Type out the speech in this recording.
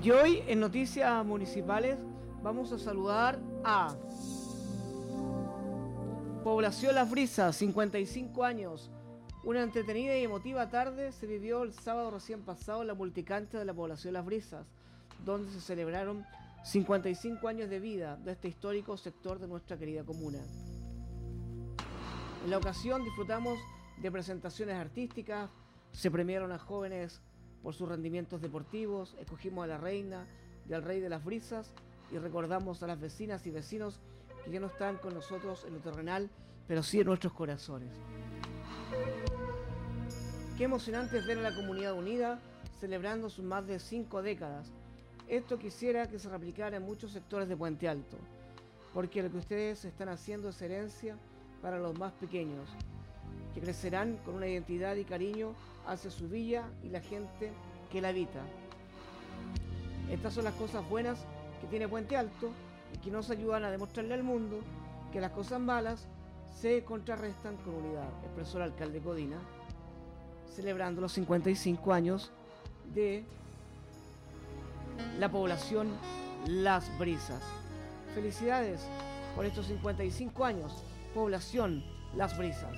Y hoy en Noticias Municipales vamos a saludar a Población Las Brisas, 55 años. Una entretenida y emotiva tarde se vivió el sábado recién pasado en la multicancha de la Población Las Brisas, donde se celebraron 55 años de vida de este histórico sector de nuestra querida comuna. En la ocasión disfrutamos de presentaciones artísticas, se premiaron a jóvenes por sus rendimientos deportivos, escogimos a la reina y al rey de las brisas y recordamos a las vecinas y vecinos que ya no están con nosotros en lo terrenal, pero sí en nuestros corazones. Qué emocionante es ver a la comunidad unida celebrando sus más de cinco décadas. Esto quisiera que se replicara en muchos sectores de Puente Alto, porque lo que ustedes están haciendo es herencia para los más pequeños, que crecerán con una identidad y cariño hacia su villa y la gente que la habita. Estas son las cosas buenas que tiene Puente Alto y que nos ayudan a demostrarle al mundo que las cosas malas se contrarrestan con unidad, expresó el alcalde Codina, celebrando los 55 años de la población Las Brisas. Felicidades por estos 55 años, población Las Brisas.